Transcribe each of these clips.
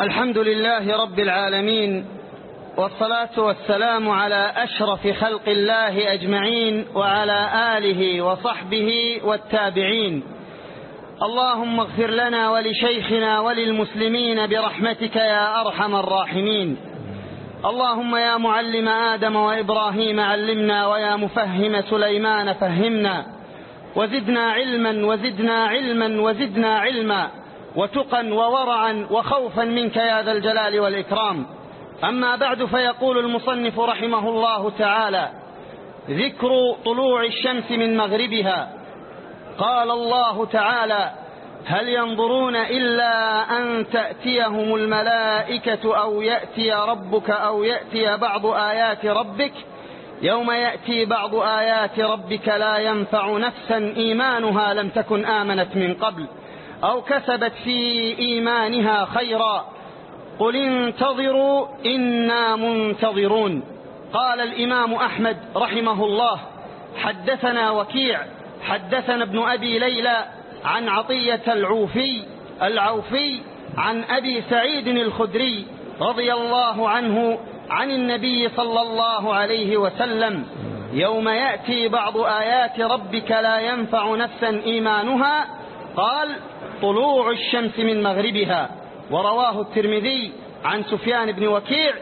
الحمد لله رب العالمين والصلاة والسلام على أشرف خلق الله أجمعين وعلى آله وصحبه والتابعين. اللهم اغفر لنا ولشيخنا وللمسلمين برحمتك يا أرحم الراحمين. اللهم يا معلم آدم وإبراهيم علمنا ويا مفهم سليمان فهمنا. وزدنا علما وزدنا علما وزدنا علما. وتقا وورعا وخوفا منك يا ذا الجلال والإكرام. أما بعد فيقول المصنف رحمه الله تعالى ذكر طلوع الشمس من مغربها. قال الله تعالى هل ينظرون إلا أن تأتيهم الملائكة أو يأتي ربك أو يأتي بعض آيات ربك؟ يوم يأتي بعض آيات ربك لا ينفع نفسا إيمانها لم تكن آمنت من قبل. أو كسبت في إيمانها خيرا. قل انتظروا إنا منتظرون. قال الإمام أحمد رحمه الله حدثنا وكيع حدثنا ابن أبي ليلى عن عطية العوفي العوفي عن أبي سعيد الخدري رضي الله عنه عن النبي صلى الله عليه وسلم يوم يأتي بعض آيات ربك لا ينفع نفسا إيمانها قال طلوع الشمس من مغربها. ورواه الترمذي عن سفيان بن وكيع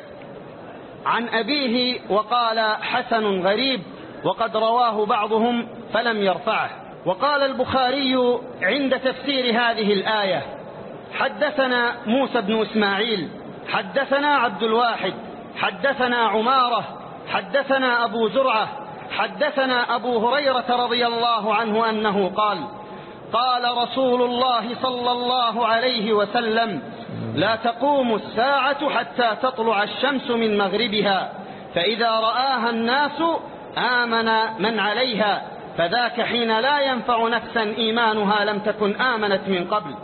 عن أبيه وقال حسن غريب وقد رواه بعضهم فلم يرفعه. وقال البخاري عند تفسير هذه الآية حدثنا موسى بن إسماعيل حدثنا عبد الواحد حدثنا عمارة حدثنا أبو زرعة حدثنا أبو هريرة رضي الله عنه أنه قال قال رسول الله صلى الله عليه وسلم لا تقوم الساعة حتى تطلع الشمس من مغربها فإذا رآها الناس آمن من عليها فذاك حين لا ينفع نفسا إيمانها لم تكن آمنت من قبل.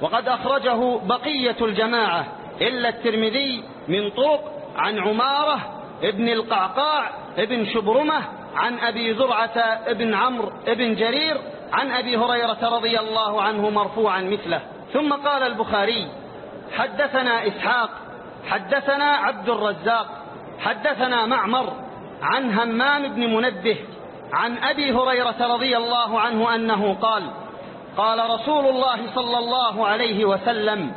وقد أخرجه بقية الجماعة إلا الترمذي من طرق عن عمارة ابن القعقاع ابن شبرمة عن أبي زرعة ابن عمرو ابن جرير عن أبي هريرة رضي الله عنه مرفوعا مثله. ثم قال البخاري حدثنا إسحاق حدثنا عبد الرزاق حدثنا معمر عن همام بن منبه عن أبي هريرة رضي الله عنه أنه قال قال رسول الله صلى الله عليه وسلم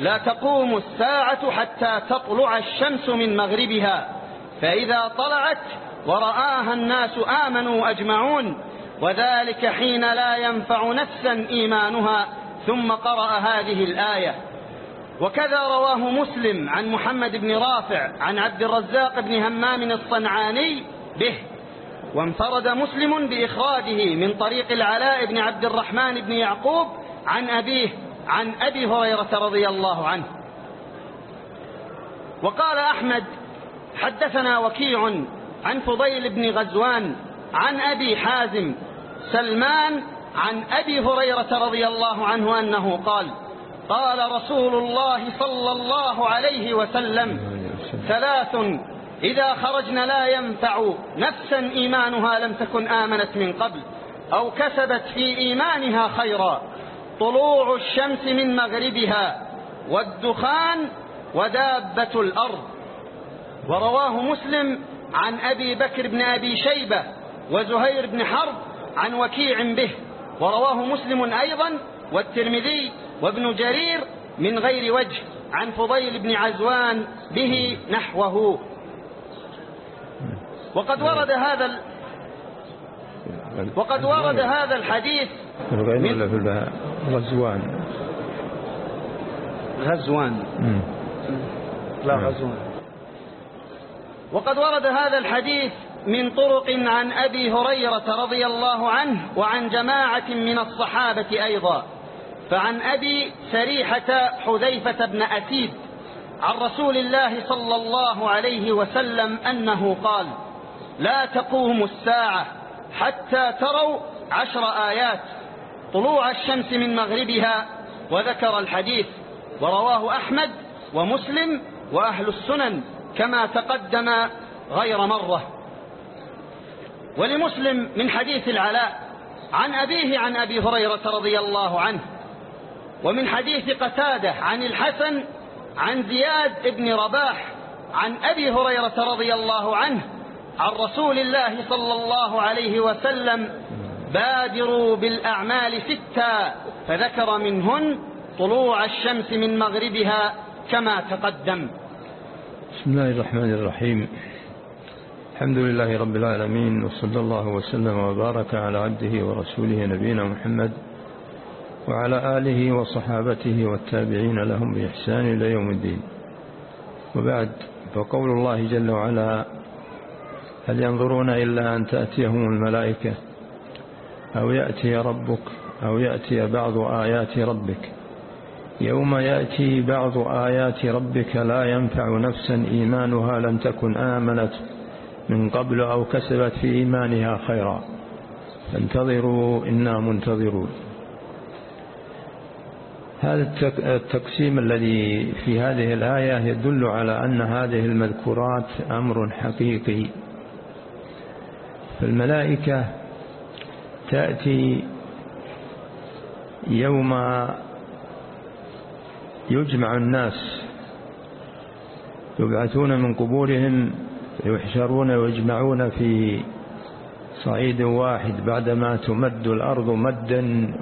لا تقوم الساعة حتى تطلع الشمس من مغربها فإذا طلعت ورآها الناس آمنوا أجمعون وذلك حين لا ينفع نفسا إيمانها ثم قرأ هذه الآية. وكذا رواه مسلم عن محمد بن رافع عن عبد الرزاق بن همام الصنعاني به. وانفرد مسلم بإخراجه من طريق العلاء بن عبد الرحمن بن يعقوب عن أبيه عن أبي هريرة رضي الله عنه. وقال أحمد حدثنا وكيع عن فضيل بن غزوان عن أبي حازم سلمان عن أبي هريرة رضي الله عنه أنه قال قال رسول الله صلى الله عليه وسلم ثلاث إذا خرجن لا ينفع نفسا إيمانها لم تكن آمنت من قبل أو كسبت في إيمانها خيرا طلوع الشمس من مغربها والدخان ودابة الأرض. ورواه مسلم عن أبي بكر بن أبي شيبة وزهير بن حرب عن وكيع به ورواه مسلم أيضا والترمذي وابن جرير من غير وجه عن فضيل بن عزوان به نحوه. وقد ورد هذا ال... وقد ورد هذا الحديث من في غزوان. غزوان. لا غزوان. وقد ورد هذا الحديث من طرق عن أبي هريرة رضي الله عنه وعن جماعة من الصحابة أيضا. فعن أبي سريحة حذيفة بن أسيد عن رسول الله صلى الله عليه وسلم أنه قال لا تقوم الساعة حتى تروا عشر آيات طلوع الشمس من مغربها وذكر الحديث ورواه أحمد ومسلم وأهل السنن كما تقدم غير مرة. ولمسلم من حديث العلاء عن أبيه عن أبي هريرة رضي الله عنه ومن حديث قتادة عن الحسن عن زياد بن رباح عن أبي هريرة رضي الله عنه عن رسول الله صلى الله عليه وسلم بادروا بالأعمال ستا فذكر منهن طلوع الشمس من مغربها كما تقدم. بسم الله الرحمن الرحيم. الحمد لله رب العالمين وصلى الله وسلم وبارك على عبده ورسوله نبينا محمد وعلى آله وصحابته والتابعين لهم بإحسان إلى يوم الدين. وبعد فقول الله جل وعلا هل ينظرون إلا أن تأتيهم الملائكة أو يأتي ربك أو يأتي بعض آيات ربك؟ يوم يأتي بعض آيات ربك لا ينفع نفسا إيمانها لم تكن آمنت. من قبل أو كسبت في إيمانها خيرا. فانتظروا إنا منتظرون. هذا التقسيم الذي في هذه الآية يدل على أن هذه المذكورات أمر حقيقي. فالملائكة تأتي يوم يجمع الناس يبعثون من قبورهم يحشرون ويجمعون في صعيد واحد بعدما تمد الأرض مدا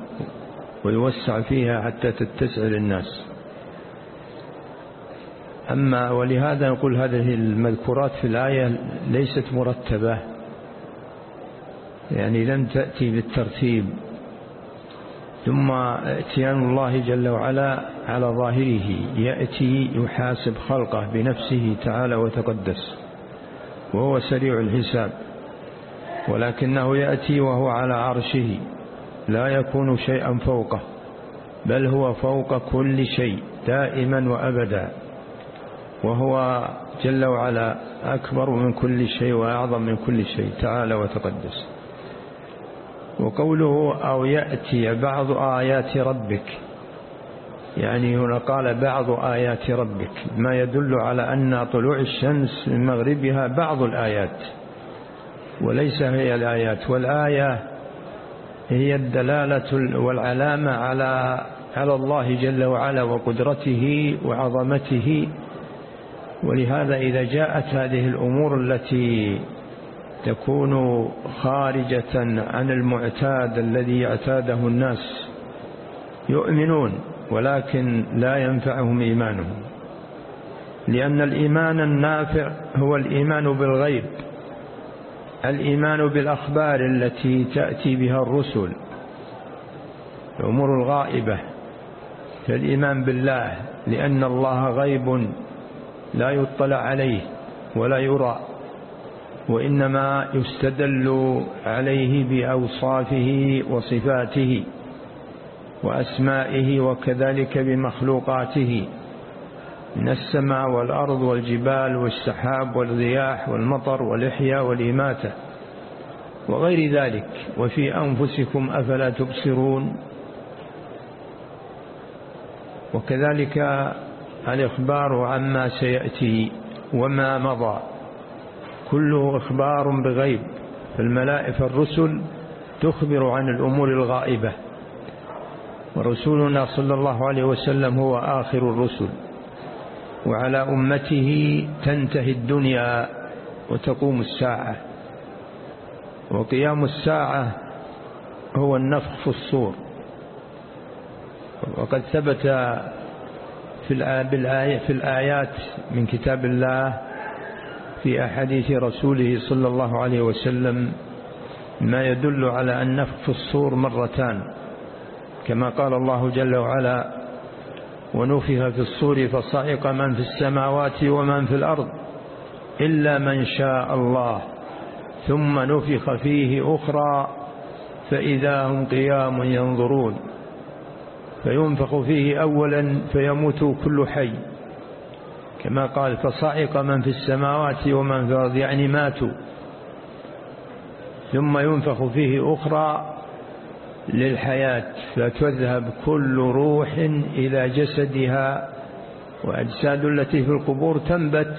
ويوسع فيها حتى تتسع للناس. أما ولهذا نقول هذه المذكورات في الآية ليست مرتبة يعني لم تأتي بالترتيب ثم اتيان الله جل وعلا على ظاهره يأتي يحاسب خلقه بنفسه تعالى وتقدس. وهو سريع الحساب ولكنه يأتي وهو على عرشه لا يكون شيئا فوقه بل هو فوق كل شيء دائما وأبدا وهو جل وعلا أكبر من كل شيء وأعظم من كل شيء تعالى وتقدس. وقوله أو يأتي بعض آيات ربك يعني هنا قال بعض آيات ربك ما يدل على أن طلوع الشمس من مغربها بعض الآيات وليس هي الآيات والآية هي الدلالة والعلامة على على الله جل وعلا وقدرته وعظمته. ولهذا إذا جاءت هذه الأمور التي تكون خارجة عن المعتاد الذي اعتاده الناس يؤمنون. ولكن لا ينفعهم إيمانهم. لأن الإيمان النافع هو الإيمان بالغيب الإيمان بالأخبار التي تأتي بها الرسل الأمور الغائبة كالإيمان بالله لأن الله غيب لا يطلع عليه ولا يرى وإنما يستدل عليه بأوصافه وصفاته. وأسمائه وكذلك بمخلوقاته من السماء والأرض والجبال والسحاب والرياح والمطر والإحياء والإماتة وغير ذلك. وفي أنفسكم أفلا تبصرون. وكذلك الإخبار عما سيأتي وما مضى. كله إخبار بغيب فالملائكة الرسل تخبر عن الأمور الغائبة. ورسولنا صلى الله عليه وسلم هو آخر الرسل. وعلى أمته تنتهي الدنيا وتقوم الساعة. وقيام الساعة هو النفخ في الصور. وقد ثبت في في الآيات من كتاب الله في أحاديث رسوله صلى الله عليه وسلم ما يدل على النفخ في الصور مرتان. كما قال الله جل وعلا ونفخ في الصور فصعق من في السماوات ومن في الأرض إلا من شاء الله ثم نفخ فيه أخرى فإذا هم قيام ينظرون فينفخ فيه أولا فيموت كل حي كما قال فصعق من في السماوات ومن في الأرض يعني ماتوا ثم ينفخ فيه أخرى للحياة. فتذهب كل روح إلى جسدها وأجساد التي في القبور تنبت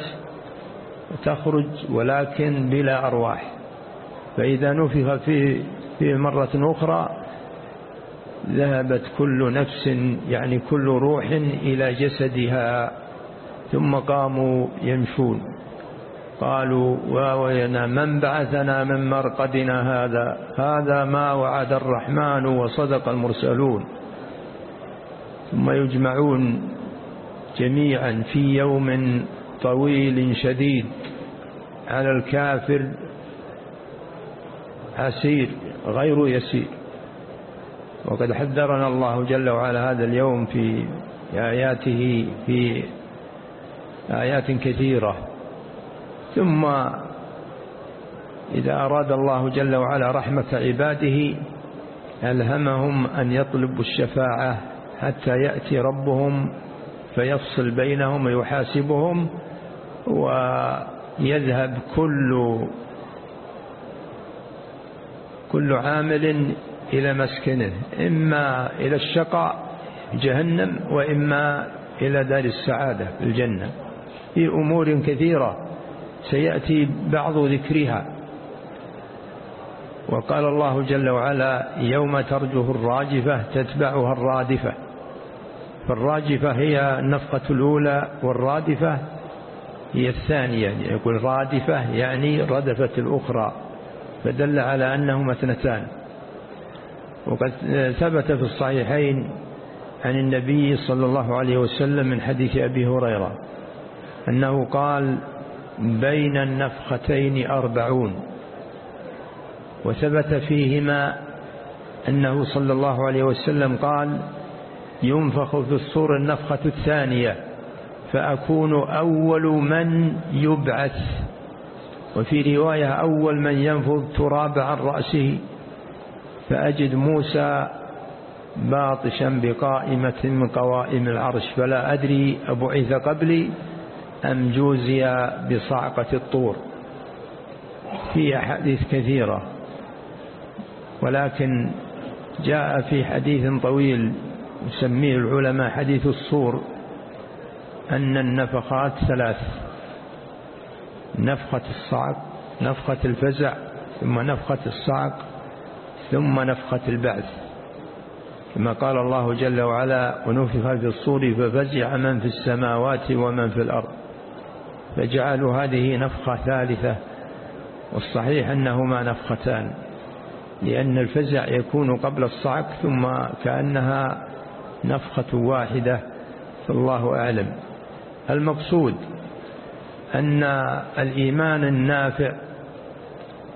وتخرج ولكن بلا أرواح. فإذا نفخ فيه, فيه مرة أخرى ذهبت كل نفس يعني كل روح إلى جسدها ثم قاموا يمشون. قالوا واوينا من بعثنا من مرقدنا هذا؟ هذا ما وعد الرحمن وصدق المرسلون. ثم يجمعون جميعا في يوم طويل شديد. على الكافر عسير غير يسير. وقد حذرنا الله جل وعلا هذا اليوم في آياته في آيات كثيرة. ثم إذا أراد الله جل وعلا رحمة عباده ألهمهم أن يطلبوا الشفاعة حتى يأتي ربهم فيفصل بينهم ويحاسبهم ويذهب كل كل عامل إلى مسكنه إما إلى الشقاء جهنم وإما إلى دار السعادة الجنة. في أمور كثيرة سيأتي بعض ذكرها. وقال الله جل وعلا يوم ترجه الراجفة تتبعها الرادفة. فالراجفة هي النفقة الأولى والرادفة هي الثانية. يقول رادفة يعني ردفت الأخرى فدل على أنهما اثنتان. وقد ثبت في الصحيحين عن النبي صلى الله عليه وسلم من حديث أبي هريرة أنه قال بين النفختين أربعون. وثبت فيهما أنه صلى الله عليه وسلم قال ينفخ في الصور النفخة الثانية فأكون أول من يبعث. وفي رواية أول من ينفض تراب عن رأسه فأجد موسى باطشا بقائمة من قوائم العرش. فلا أدري أبعث قبلي؟ أم جوزي بصعقة الطور؟ في أحاديث كثيرة ولكن جاء في حديث طويل يسميه العلماء حديث الصور أن النفخات ثلاث نفخة الصعق نفخة الفزع ثم نفخة الصعق ثم نفخة البعث. كما قال الله جل وعلا ونفخ في الصور ففزع من في السماوات ومن في الأرض. فجعلوا هذه نفخة ثالثة والصحيح أنهما نفختان لأن الفزع يكون قبل الصعق ثم كأنها نفخة واحدة فالله أعلم. المقصود أن الإيمان النافع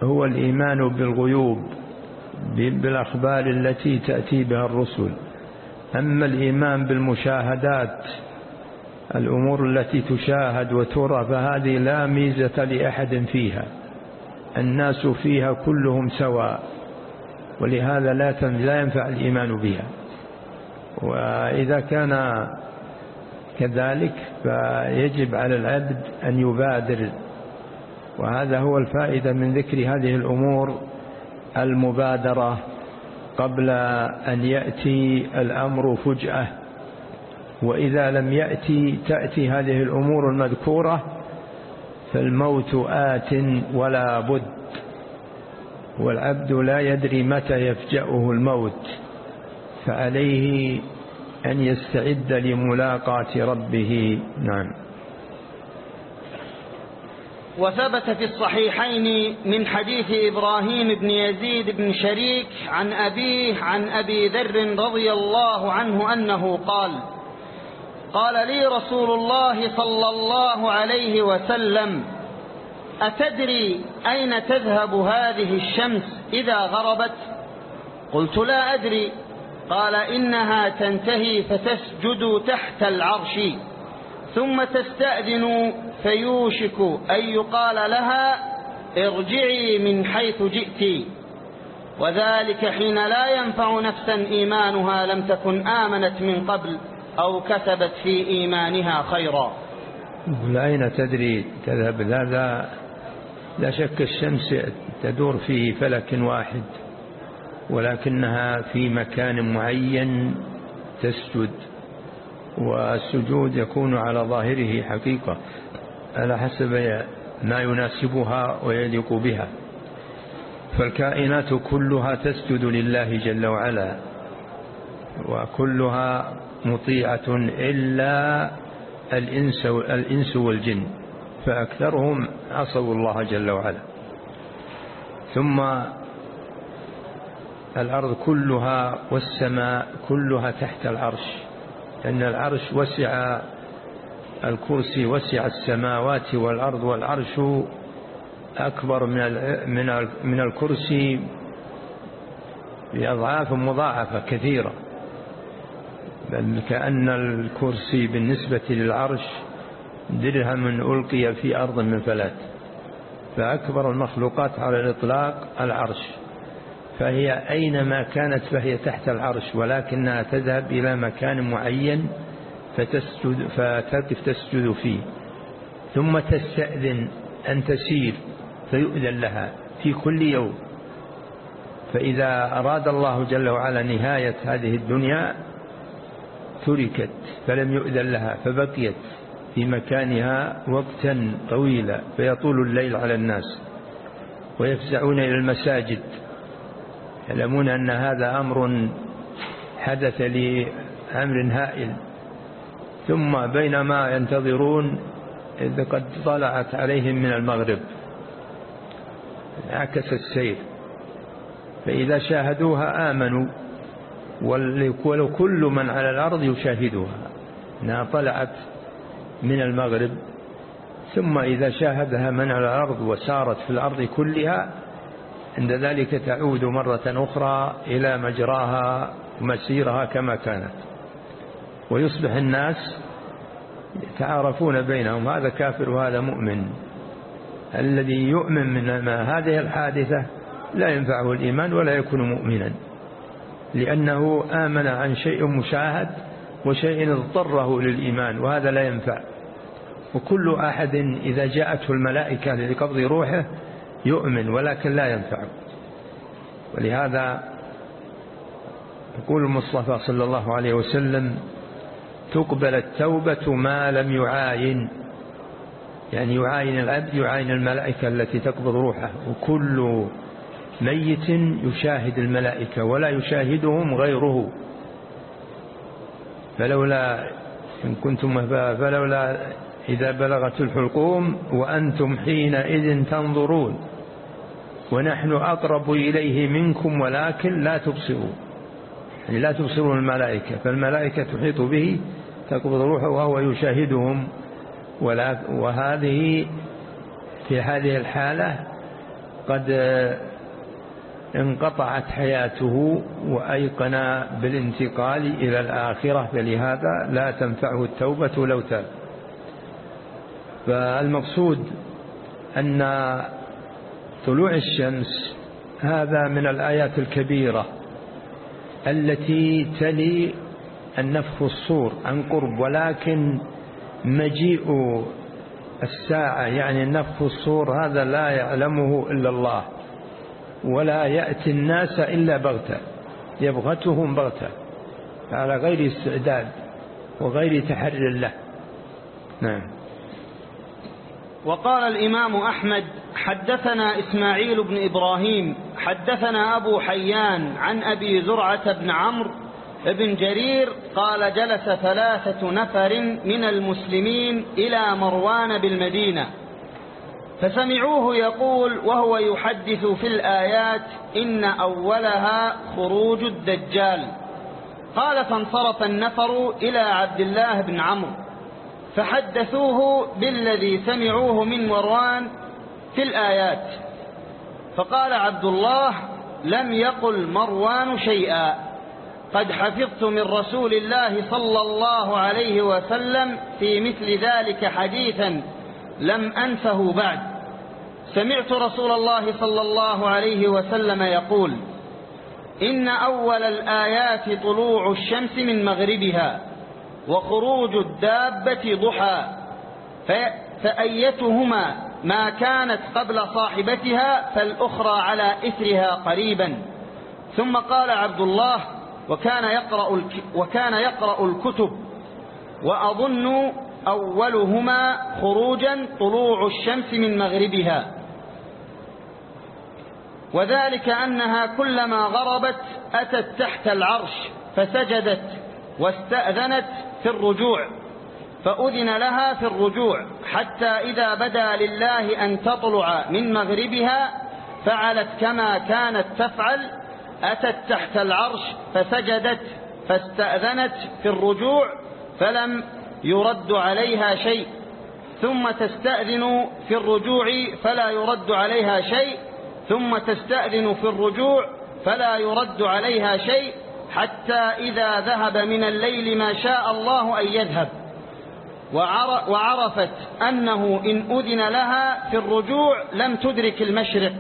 هو الإيمان بالغيوب بالأخبار التي تأتي بها الرسل. أما الإيمان بالمشاهدات الأمور التي تشاهد وترى فهذه لا ميزة لأحد فيها. الناس فيها كلهم سواء ولهذا لا ينفع الإيمان بها. وإذا كان كذلك فيجب على العبد أن يبادر. وهذا هو الفائدة من ذكر هذه الأمور المبادرة قبل أن يأتي الأمر فجأة. وإذا لم يأتي تأتي هذه الأمور المذكورة فالموت آت ولا بد. والعبد لا يدري متى يفجأه الموت فعليه أن يستعد لملاقاة ربه. نعم. وثبت في الصحيحين من حديث إبراهيم بن يزيد بن شريك عن أبيه عن أبي ذر رضي الله عنه أنه قال قال لي رسول الله صلى الله عليه وسلم أتدري أين تذهب هذه الشمس إذا غربت؟ قلت لا أدري. قال إنها تنتهي فتسجد تحت العرش ثم تستأذن فيوشك أن يقال لها ارجعي من حيث جئت. وذلك حين لا ينفع نفسا إيمانها لم تكن آمنت من قبل. أو كسبت في إيمانها خيرا. أين تدري؟ تذهب. لا, لا شك الشمس تدور في فلك واحد ولكنها في مكان معين تسجد والسجود يكون على ظاهره حقيقة. على حسب ما يناسبها ويليق بها. فالكائنات كلها تسجد لله جل وعلا وكلها مطيعة إلا الإنس, الإنس والجن فأكثرهم عصوا الله جل وعلا. ثم الأرض كلها والسماء كلها تحت العرش لأن العرش وسع الكرسي وسع السماوات والأرض والعرش أكبر من من الكرسي بأضعاف مضاعفة كثيرة. كأن الكرسي بالنسبة للعرش درهم ألقي في أرض من فلات. فأكبر المخلوقات على الإطلاق العرش. فهي أينما كانت فهي تحت العرش ولكنها تذهب إلى مكان معين فتسجد فتقف تسجد فيه. ثم تستأذن أن تسير فيؤذن لها في كل يوم. فإذا أراد الله جل وعلا نهاية هذه الدنيا تركت فلم يؤذن لها فبقيت في مكانها وقتا طويلا فيطول الليل على الناس ويفزعون إلى المساجد. يعلمون أن هذا أمر حدث لأمر هائل. ثم بينما ينتظرون إذ قد طلعت عليهم من المغرب. عكس السير. فإذا شاهدوها آمنوا. وكل من على الأرض يشاهدها. أنها طلعت من المغرب ثم إذا شاهدها من على الأرض وسارت في الأرض كلها عند ذلك تعود مرة أخرى إلى مجراها ومسيرها كما كانت. ويصبح الناس يتعارفون بينهم هذا كافر وهذا مؤمن. الذي يؤمن من ما هذه الحادثة لا ينفعه الإيمان ولا يكون مؤمنا. لأنه آمن عن شيء مشاهد وشيء اضطره للإيمان وهذا لا ينفع. وكل أحد إذا جاءته الملائكة لقبض روحه يؤمن ولكن لا ينفع. ولهذا يقول المصطفى صلى الله عليه وسلم تقبل التوبة ما لم يعاين. يعني يعاين العبد يعاين الملائكة التي تقبض روحه وكل ميت يشاهد الملائكة ولا يشاهدهم غيره. فلولا إن كنتم فلولا إذا بلغت الحلقوم وأنتم حينئذ تنظرون. ونحن أقرب إليه منكم ولكن لا تبصرون. يعني لا تبصرون الملائكة فالملائكة تحيط به تقبض روحه وهو يشاهدهم. وهذه في هذه الحالة قد انقطعت حياته وأيقن بالانتقال إلى الآخرة فلهذا لا تنفعه التوبة لو تاب. فالمقصود أن طلوع الشمس هذا من الآيات الكبيرة التي تلي النفخ الصور عن قرب ولكن مجيء الساعة يعني النفخ الصور هذا لا يعلمه إلا الله. ولا يأتي الناس إلا بغتة يبغتهم بغتة على غير استعداد وغير تحرر له. نعم. وقال الإمام أحمد حدثنا إسماعيل بن إبراهيم حدثنا أبو حيان عن أبي زرعة بن عمرو بن جرير قال جلس ثلاثة نفر من المسلمين إلى مروان بالمدينة. فسمعوه يقول وهو يحدث في الآيات إن أولها خروج الدجال. قال فانصرف النفر إلى عبد الله بن عمرو. فحدثوه بالذي سمعوه من مروان في الآيات. فقال عبد الله لم يقل مروان شيئا. قد حفظت من رسول الله صلى الله عليه وسلم في مثل ذلك حديثا لم أنسه بعد. سمعت رسول الله صلى الله عليه وسلم يقول إن أول الآيات طلوع الشمس من مغربها وخروج الدابة ضحى فأيتهما ما كانت قبل صاحبتها فالأخرى على إثرها قريبا. ثم قال عبد الله وكان يقرأ, وكان يقرأ الكتب وأظن أولهما خروجا طلوع الشمس من مغربها. وذلك أنها كلما غربت أتت تحت العرش فسجدت واستأذنت في الرجوع فأذن لها في الرجوع حتى إذا بدا لله أن تطلع من مغربها فعلت كما كانت تفعل أتت تحت العرش فسجدت فاستأذنت في الرجوع فلم يرد عليها شيء ثم تستأذن في الرجوع فلا يرد عليها شيء ثم تستأذن في الرجوع فلا يرد عليها شيء حتى إذا ذهب من الليل ما شاء الله أن يذهب. وعرفت أنه إن أذن لها في الرجوع لم تدرك المشرق.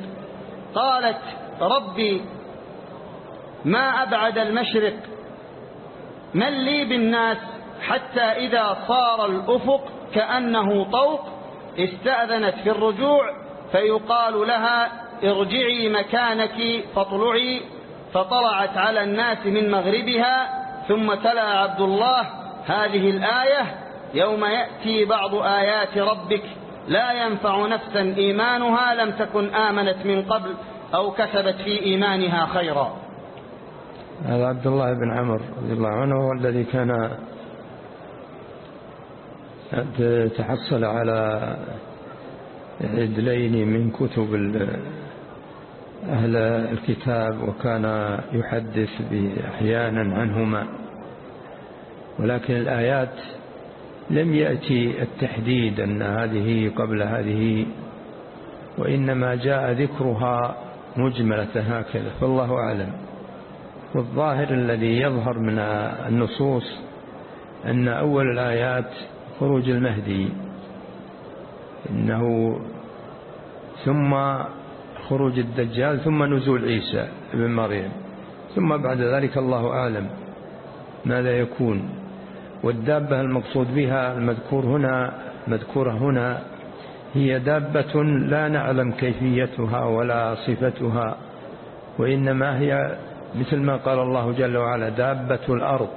قالت ربي ما أبعد المشرق؟ من لي بالناس؟ حتى إذا صار الأفق كأنه طوق استأذنت في الرجوع فيقال لها ارجعي مكانك فاطلعي فطلعت على الناس من مغربها ثم تلا عبد الله هذه الآية يوم يأتي بعض آيات ربك لا ينفع نفسا إيمانها لم تكن آمنت من قبل أو كسبت في إيمانها خيرا. هذا عبد الله بن عمر رضي الله عنه هو الذي كان تحصل على عدلين من كتب أهل الكتاب وكان يحدث أحيانا عنهما. ولكن الآيات لم يأتي التحديد أن هذه قبل هذه وإنما جاء ذكرها مجملة هكذا فالله أعلم. والظاهر الذي يظهر من النصوص أن أول الآيات خروج المهدي. إنه ثم خروج الدجال ثم نزول عيسى ابن مريم. ثم بعد ذلك الله أعلم ماذا يكون. والدابة المقصود بها المذكور هنا مذكورة هنا هي دابة لا نعلم كيفيتها ولا صفتها وإنما هي مثل ما قال الله جل وعلا دابة الأرض.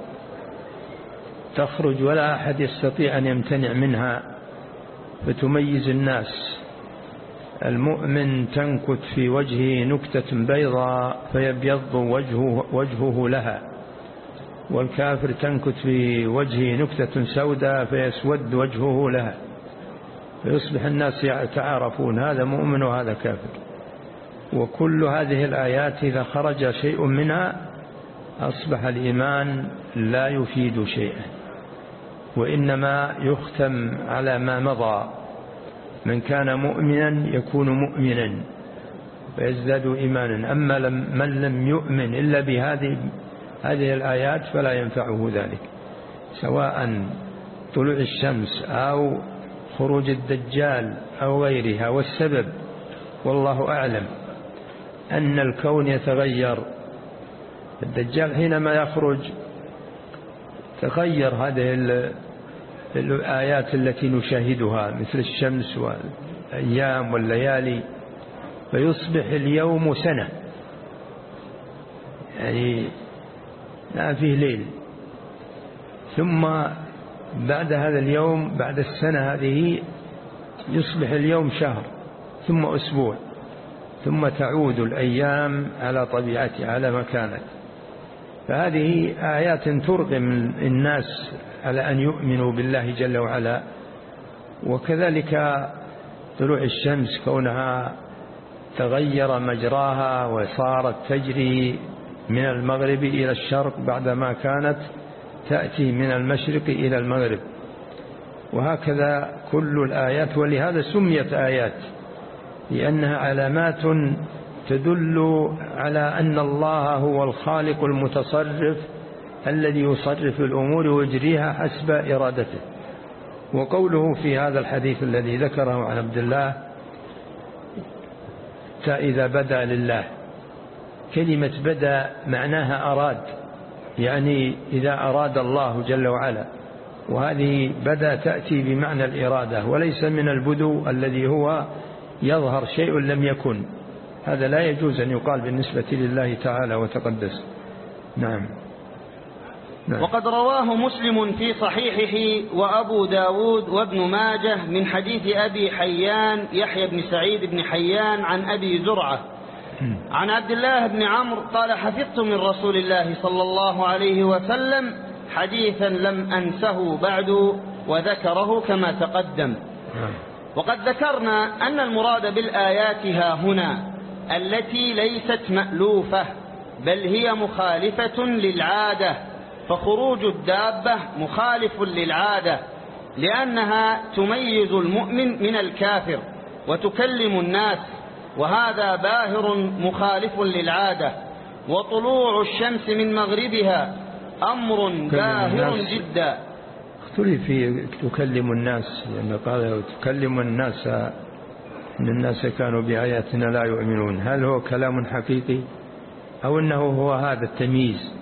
تخرج ولا أحد يستطيع أن يمتنع منها فتميز الناس. المؤمن تنكت في وجهه نكتة بيضاء فيبيض وجهه, وجهه لها والكافر تنكت في وجهه نكتة سوداء فيسود وجهه لها فيصبح الناس يتعارفون هذا مؤمن وهذا كافر. وكل هذه الآيات إذا خرج شيء منها أصبح الإيمان لا يفيد شيئا. وإنما يختم على ما مضى. من كان مؤمنا يكون مؤمنا ويزداد إيمانا. أما من لم يؤمن إلا بهذه هذه الآيات فلا ينفعه ذلك. سواء طلوع الشمس أو خروج الدجال أو غيرها. والسبب والله أعلم أن الكون يتغير. الدجال حينما يخرج تغير هذه الآيات التي نشاهدها مثل الشمس والأيام والليالي. فيصبح اليوم سنة. يعني لا فيه ليل. ثم بعد هذا اليوم بعد السنة هذه يصبح اليوم شهر ثم أسبوع ثم تعود الأيام على طبيعتها على ما كانت فهذه آيات ترغم الناس على أن يؤمنوا بالله جل وعلا. وكذلك طلوع الشمس كونها تغير مجراها وصارت تجري من المغرب إلى الشرق بعدما كانت تأتي من المشرق إلى المغرب. وهكذا كل الآيات ولهذا سميت آيات لأنها علامات تدل على أن الله هو الخالق المتصرف الذي يصرف الأمور ويجريها حسب إرادته. وقوله في هذا الحديث الذي ذكره عن عبد الله إذا بدا لله. كلمة بدا معناها أراد يعني إذا أراد الله جل وعلا. وهذه بدا تأتي بمعنى الإرادة وليس من البدو الذي هو يظهر شيء لم يكن. هذا لا يجوز أن يقال بالنسبة لله تعالى وتقدس. نعم. نعم. وقد رواه مسلم في صحيحه وأبو داود وابن ماجه من حديث أبي حيان يحيى بن سعيد بن حيان عن أبي زرعة. عن عبد الله بن عمرو قال حفظت من رسول الله صلى الله عليه وسلم حديثا لم أنسه بعد وذكره كما تقدم. نعم. وقد ذكرنا أن المراد بالآيات ها هنا التي ليست مألوفة بل هي مخالفة للعادة فخروج الدابة مخالف للعادة لأنها تميز المؤمن من الكافر وتكلم الناس وهذا باهر مخالف للعادة وطلوع الشمس من مغربها أمر باهر جدا. اختلف في تكلم الناس لأنه قال تكلم الناس إن الناس كانوا بآياتنا لا يؤمنون. هل هو كلام حقيقي؟ أو أنه هو هذا التمييز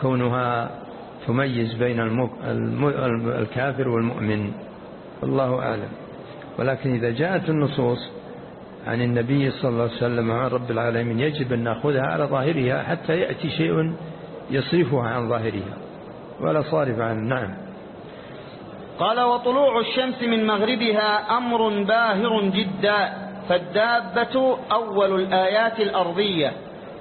كونها تميز بين الكافر والمؤمن؟ الله أعلم. ولكن إذا جاءت النصوص عن النبي صلى الله عليه وسلم عن رب العالمين يجب أن نأخذها على ظاهرها حتى يأتي شيء يصرفها عن ظاهرها. ولا صارف عن نعم. قال وطلوع الشمس من مغربها أمر باهر جدا فالدابة أول الآيات الأرضية.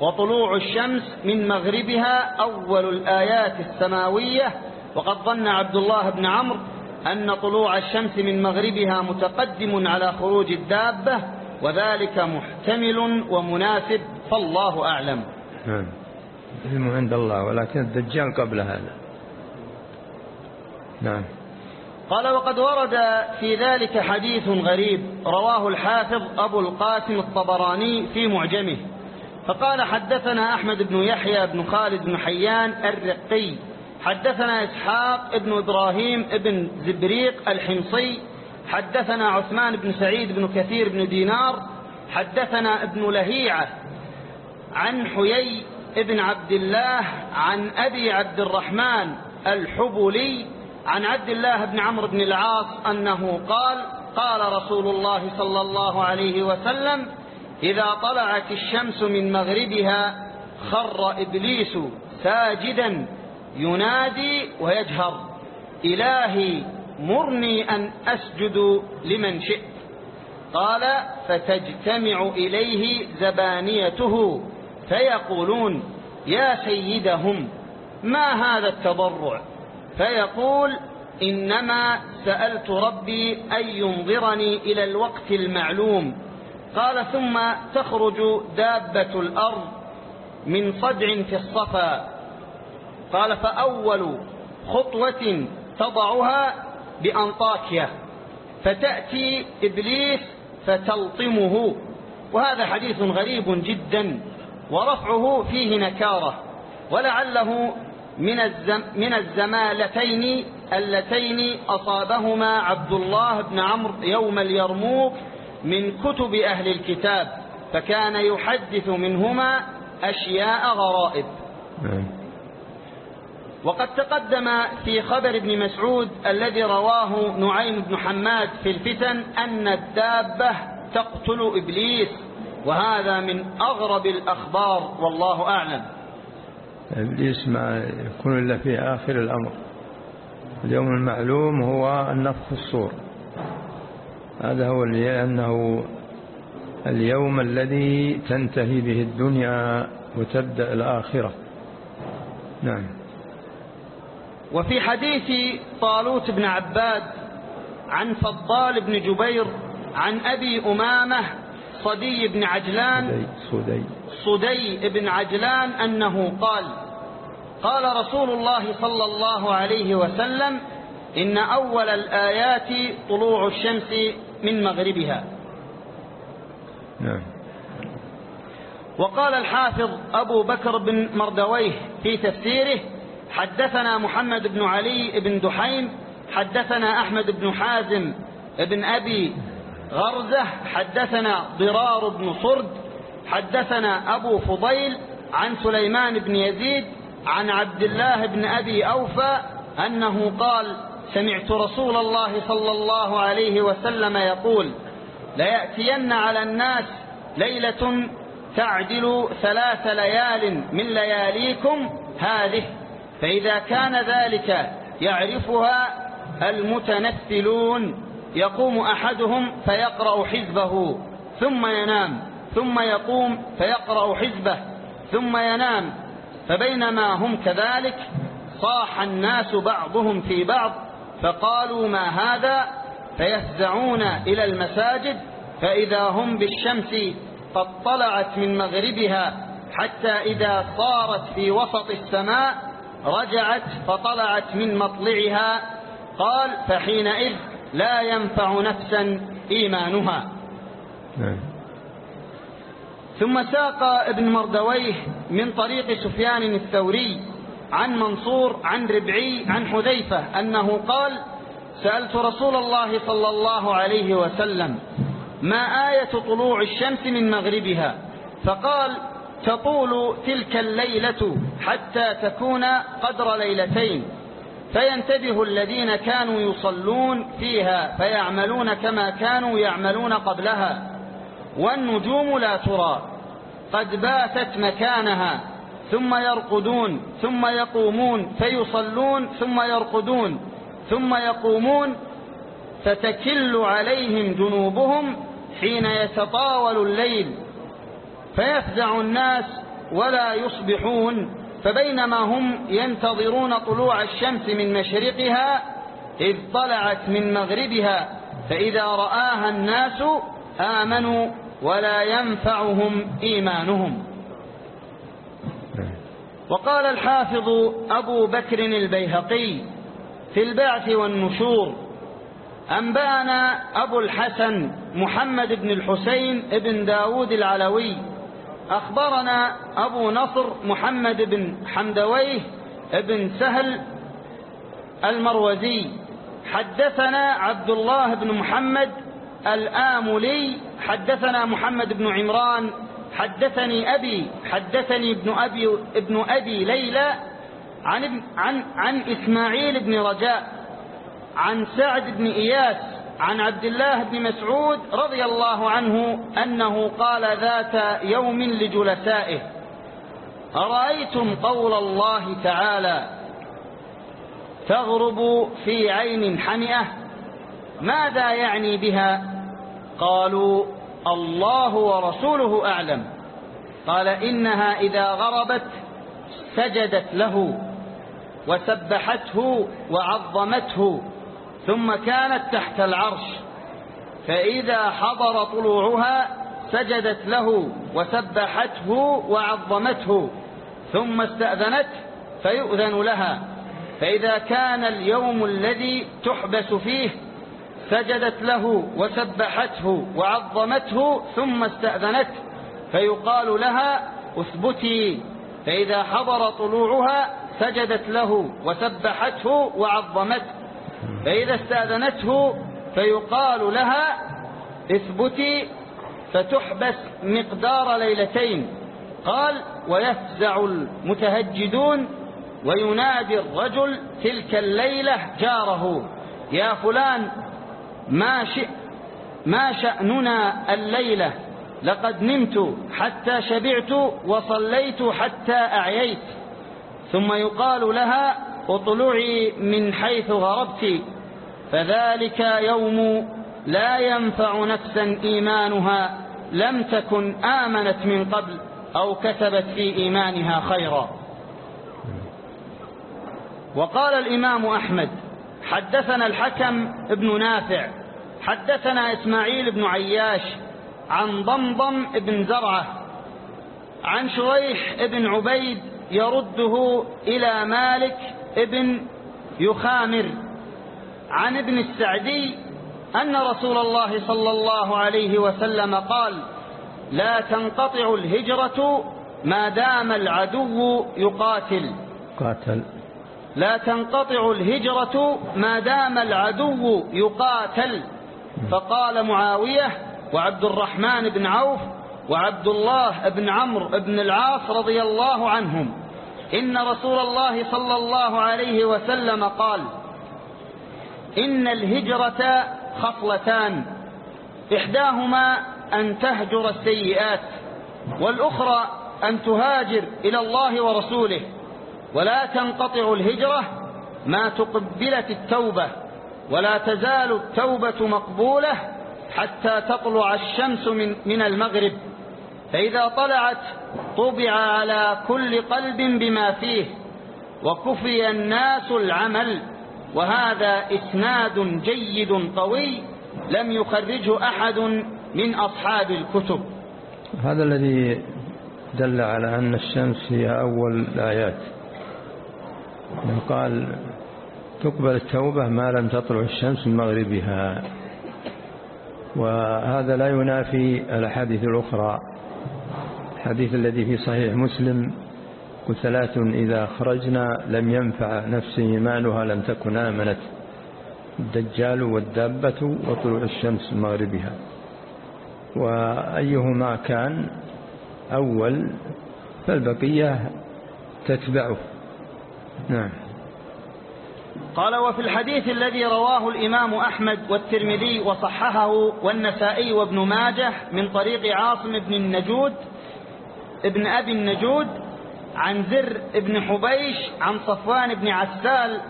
وطلوع الشمس من مغربها أول الآيات السماوية. وقد ظن عبد الله بن عمرو أن طلوع الشمس من مغربها متقدم على خروج الدابة وذلك محتمل ومناسب فالله أعلم. نعم. علم عند الله ولكن الدجال قبل هذا. نعم. قال وقد ورد في ذلك حديث غريب رواه الحافظ أبو القاسم الطبراني في معجمه. فقال حدثنا أحمد بن يحيى بن خالد بن حيان الرقي حدثنا إسحاق بن إبراهيم بن زبريق الحمصي حدثنا عثمان بن سعيد بن كثير بن دينار حدثنا ابن لهيعة عن حيي بن عبد الله عن أبي عبد الرحمن الحبلي عن عبد الله بن عمرو بن العاص أنه قال قال رسول الله صلى الله عليه وسلم إذا طلعت الشمس من مغربها خر إبليس ساجدا ينادي ويجهر إلهي مرني أن أسجد لمن شئت. قال فتجتمع إليه زبانيته فيقولون يا سيدهم ما هذا التضرع؟ فيقول إنما سألت ربي أن ينظرني إلى الوقت المعلوم. قال ثم تخرج دابة الأرض من صدع في الصفا. قال فأول خطوة تضعها بأنطاكيا. فتأتي إبليس فتلطمه. وهذا حديث غريب جدا. ورفعه فيه نكارة. ولعله من, الزم من الزمالتين اللتين أصابهما عبد الله بن عمرو يوم اليرموك من كتب أهل الكتاب فكان يحدث منهما أشياء غرائب نعم. وقد تقدم في خبر ابن مسعود الذي رواه نعيم بن حماد في الفتن أن الدابة تقتل إبليس وهذا من أغرب الأخبار والله أعلم إبليس ما يكون إلا في آخر الأمر. اليوم المعلوم هو النفخ الصور. هذا هو لأنه اليوم الذي تنتهي به الدنيا وتبدأ الآخرة. نعم. وفي حديث طالوت بن عباد عن فضال بن جبير عن أبي أمامة صدي بن عجلان صدي, صدي. بن عجلان أنه قال قال رسول الله صلى الله عليه وسلم إن أول الآيات طلوع الشمس من مغربها. نعم. وقال الحافظ أبو بكر بن مردويه في تفسيره حدثنا محمد بن علي بن دحيم حدثنا أحمد بن حازم بن أبي غرزة حدثنا ضرار بن صرد حدثنا أبو فضيل عن سليمان بن يزيد عن عبد الله بن أبي أوفى أنه قال سمعت رسول الله صلى الله عليه وسلم يقول ليأتين على الناس ليلة تعدل ثلاث ليال من لياليكم هذه فإذا كان ذلك يعرفها المتنفلون يقوم أحدهم فيقرأ حزبه ثم ينام. ثم يقوم فيقرأ حزبه ثم ينام. فبينما هم كذلك صاح الناس بعضهم في بعض فقالوا ما هذا؟ فيفزعون إلى المساجد فإذا هم بالشمس قد طلعت من مغربها حتى إذا صارت في وسط السماء رجعت فطلعت من مطلعها. قال فحينئذ لا ينفع نفسا إيمانها. نعم. ثم ساق ابن مردويه من طريق سفيان الثوري عن منصور عن ربعي عن حذيفة أنه قال سألت رسول الله صلى الله عليه وسلم ما آية طلوع الشمس من مغربها؟ فقال تطول تلك الليلة حتى تكون قدر ليلتين فينتبه الذين كانوا يصلون فيها فيعملون كما كانوا يعملون قبلها. والنجوم لا ترى. قد باتت مكانها ثم يرقدون ثم يقومون فيصلون ثم يرقدون ثم يقومون فتكل عليهم جنوبهم حين يتطاول الليل. فيفزع الناس ولا يصبحون فبينما هم ينتظرون طلوع الشمس من مشرقها إذ طلعت من مغربها فإذا رآها الناس آمنوا ولا ينفعهم إيمانهم. وقال الحافظ أبو بكر البيهقي في البعث والنشور أنبأنا أبو الحسن محمد بن الحسين بن داود العلوي أخبرنا أبو نصر محمد بن حمدويه بن سهل المروزي حدثنا عبد الله بن محمد الآملي حدثنا محمد بن عمران حدثني أبي حدثني ابن أبي, ابن أبي ليلى عن, عن, عن إسماعيل بن رجاء عن سعد بن إياس عن عبد الله بن مسعود رضي الله عنه أنه قال ذات يوم لجلسائه أرأيتم قول الله تعالى تغرب في عين حمئة ماذا يعني بها؟ قالوا الله ورسوله أعلم. قال إنها إذا غربت سجدت له وسبحته وعظمته ثم كانت تحت العرش. فإذا حضر طلوعها سجدت له وسبحته وعظمته ثم استأذنت فيؤذن لها. فإذا كان اليوم الذي تحبس فيه سجدت له وسبحته وعظمته ثم استأذنت فيقال لها اثبتي. فإذا حضر طلوعها سجدت له وسبحته وعظمته. فإذا استأذنته فيقال لها اثبتي فتحبس مقدار ليلتين. قال ويفزع المتهجدون وينادي الرجل تلك الليلة جاره. يا فلان ما, شئ ما شأننا الليلة. لقد نمت حتى شبعت وصليت حتى أعييت. ثم يقال لها اطلعي من حيث غربت. فذلك يوم لا ينفع نفسا إيمانها. لم تكن آمنت من قبل أو كتبت في إيمانها خيرا. وقال الإمام أحمد حدثنا الحكم ابن نافع حدثنا إسماعيل بن عياش عن ضمضم بن زرعة عن شريح بن عبيد يرده إلى مالك ابن يخامر عن ابن السعدي أن رسول الله صلى الله عليه وسلم قال لا تنقطع الهجرة ما دام العدو يقاتل. قاتل. لا تنقطع الهجرة ما دام العدو يقاتل. فقال معاوية وعبد الرحمن بن عوف وعبد الله بن عمرو بن العاص رضي الله عنهم إن رسول الله صلى الله عليه وسلم قال إن الهجرة خصلتان إحداهما أن تهجر السيئات والأخرى أن تهاجر إلى الله ورسوله. ولا تنقطع الهجرة ما تقبلت التوبة ولا تزال التوبة مقبولة حتى تطلع الشمس من, من المغرب. فإذا طلعت طبع على كل قلب بما فيه وكفي الناس العمل وهذا إسناد جيد قوي لم يخرجه أحد من أصحاب الكتب. هذا الذي دل على أن الشمس هي أول الآيات. قال تقبل التوبة ما لم تطلع الشمس من مغربها. وهذا لا ينافي الأحاديث الأخرى. الحديث الذي في صحيح مسلم وثلاث إذا خرجنا لم ينفع نفس إيمانها لم تكن آمنت. الدجال والدابة وطلوع الشمس من مغربها. وأيهما كان؟ أول فالبقية تتبعه. نعم. قال وفي الحديث الذي رواه الإمام أحمد والترمذي وصححه والنسائي وابن ماجه من طريق عاصم بن النجود ابن أبي النجود عن زر بن حبيش عن صفوان بن عسال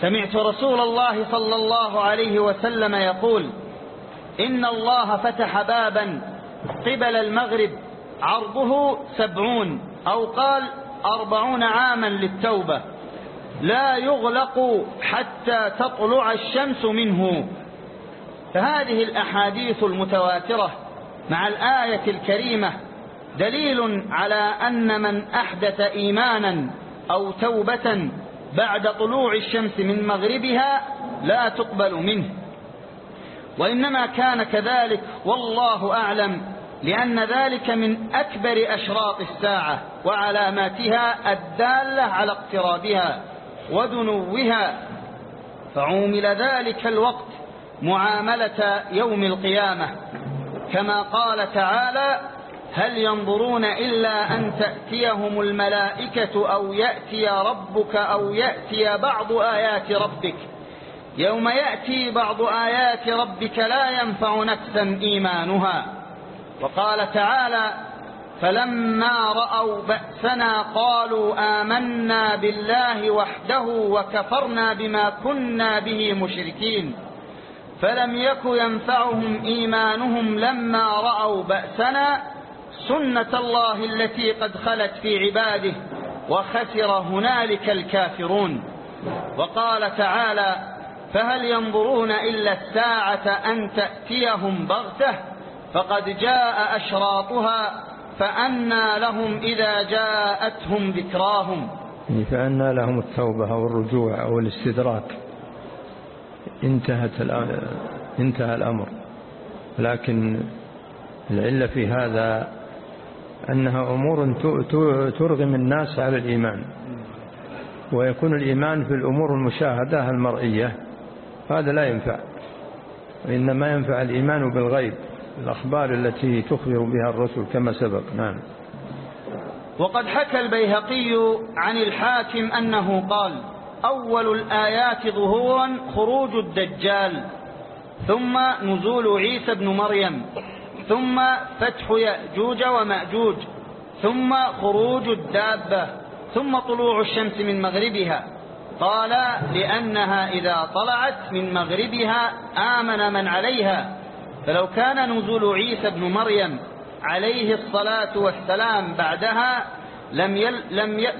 سمعت رسول الله صلى الله عليه وسلم يقول إن الله فتح بابا قبل المغرب عرضه سبعون أو قال أربعون عاما للتوبة. لا يغلق حتى تطلع الشمس منه. فهذه الأحاديث المتواترة مع الآية الكريمة دليل على أن من أحدث إيمانا أو توبة بعد طلوع الشمس من مغربها لا تقبل منه. وإنما كان كذلك والله أعلم لأن ذلك من أكبر أشراط الساعة وعلاماتها الدالة على اقترابها. ودنوها فعومل ذلك الوقت معاملة يوم القيامة. كما قال تعالى هل ينظرون إلا أن تأتيهم الملائكة أو يأتي ربك أو يأتي بعض آيات ربك. يوم يأتي بعض آيات ربك لا ينفع نفسا إيمانها. وقال تعالى فلما رأوا بأسنا قالوا آمنا بالله وحده وكفرنا بما كنا به مشركين. فلم يك ينفعهم إيمانهم لما رأوا بأسنا سنة الله التي قد خلت في عباده وخسر هنالك الكافرون. وقال تعالى فهل ينظرون إلا الساعة أن تأتيهم بغتة؟ فقد جاء أشراطها فأنى لهم إذا جاءتهم ذكراهم. يعني فأنى لهم التوبة أو الرجوع أو الاستدراك انتهت انتهى الأمر. لكن العلة في هذا أنها أمور ترغم الناس على الإيمان. ويكون الإيمان في الأمور المشاهدة المرئية. هذا لا ينفع. وإنما ينفع الإيمان بالغيب. الأخبار التي تخبر بها الرسل كما سبق. نعم. وقد حكى البيهقي عن الحاكم أنه قال أول الآيات ظهورا خروج الدجال ثم نزول عيسى بن مريم ثم فتح يأجوج ومأجوج ثم خروج الدابة ثم طلوع الشمس من مغربها. قال لأنها إذا طلعت من مغربها آمن من عليها. فلو كان نزول عيسى بن مريم عليه الصلاة والسلام بعدها لم, يل لم, يل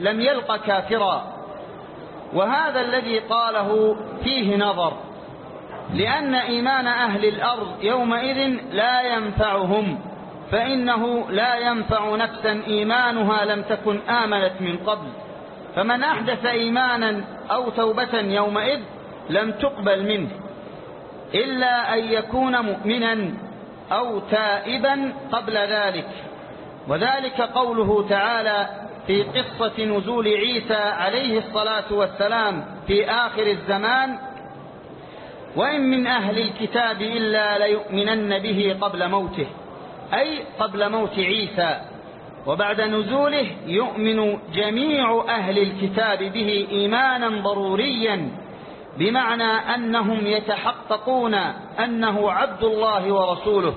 لم يلق كافرا. وهذا الذي قاله فيه نظر لأن إيمان أهل الأرض يومئذ لا ينفعهم فإنه لا ينفع نفسا إيمانها لم تكن آمنت من قبل. فمن أحدث إيمانا أو توبة يومئذ لم تقبل منه. إلا أن يكون مؤمنا أو تائبا قبل ذلك. وذلك قوله تعالى في قصة نزول عيسى عليه الصلاة والسلام في آخر الزمان وإن من أهل الكتاب إلا ليؤمنن به قبل موته أي قبل موت عيسى. وبعد نزوله يؤمن جميع أهل الكتاب به إيمانا ضروريا بمعنى أنهم يتحققون أنه عبد الله ورسوله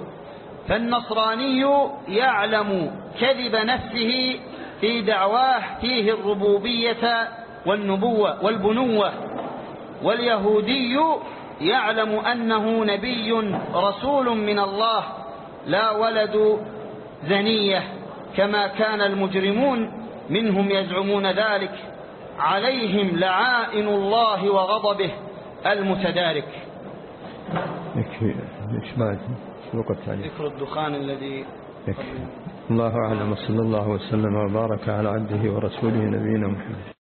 فالنصراني يعلم كذب نفسه في دعواه فيه الربوبية والنبوة والبنوة واليهودي يعلم أنه نبي رسول من الله لا ولد زنية كما كان المجرمون منهم يزعمون ذلك. عليهم لعائن الله وغضبه المتدارك. يكفي إيش بعد الوقت عليه ذكر الدخان الذي يكفي الله أعلم وصلى الله وسلم وبارك على عبده ورسوله نبينا محمد.